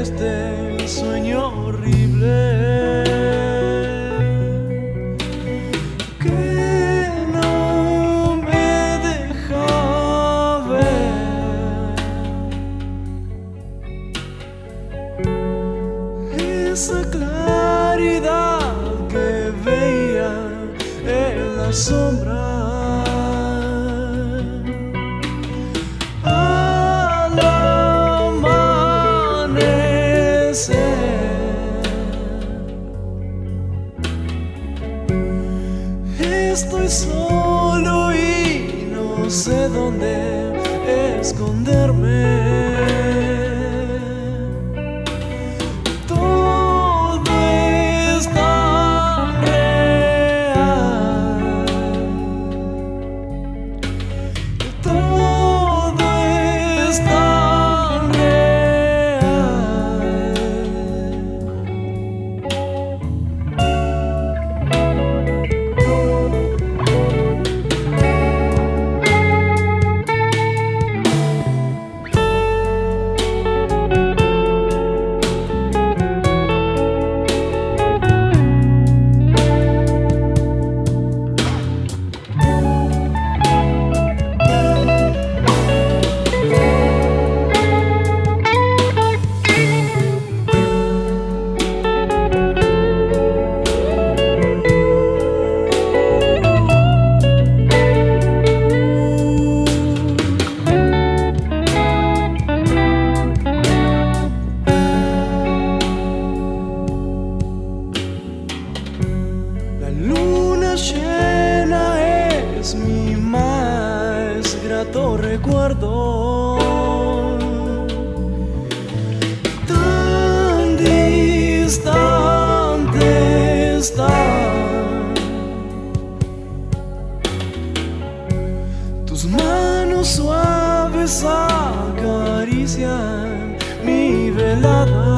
este sueño horrible que no me deja ver esa claridad que veía en la sombra. Dónde esconderme. Tus manos suaves acarician mi velada.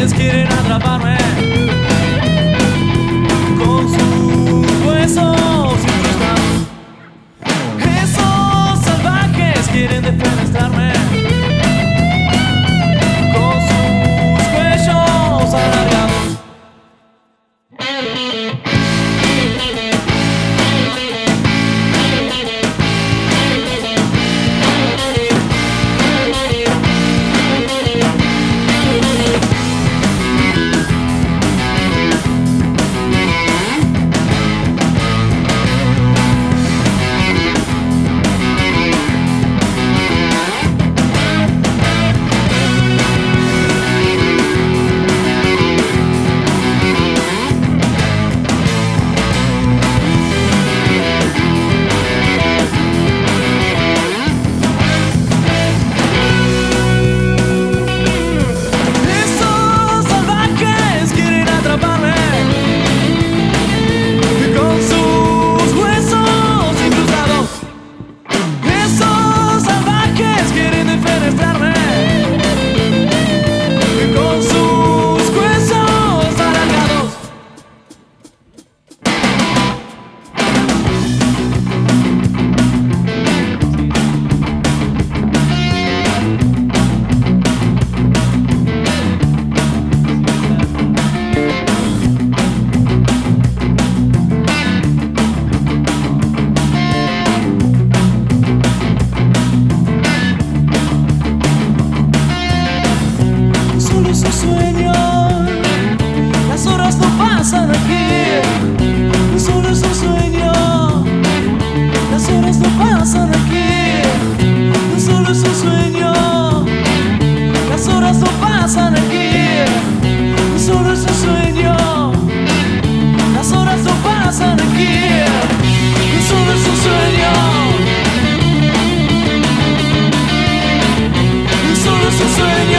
tienes quieren atraparme. Sweet.